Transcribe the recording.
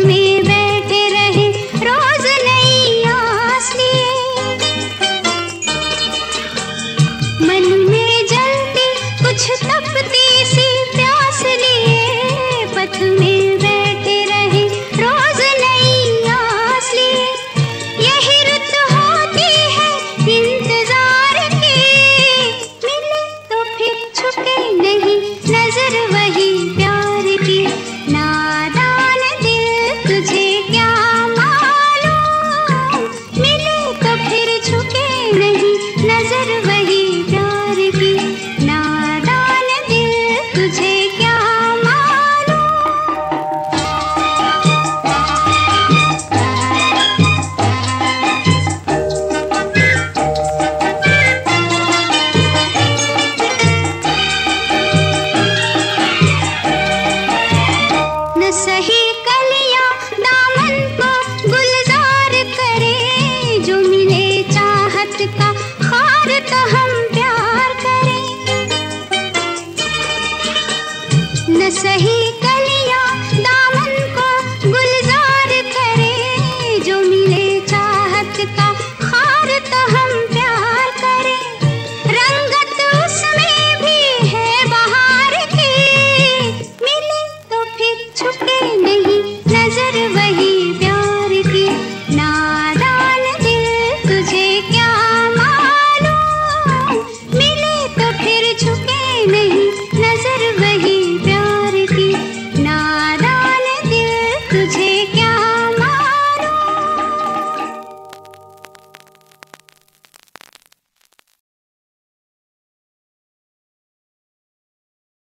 me. का खार तो हम प्यार करें। न सही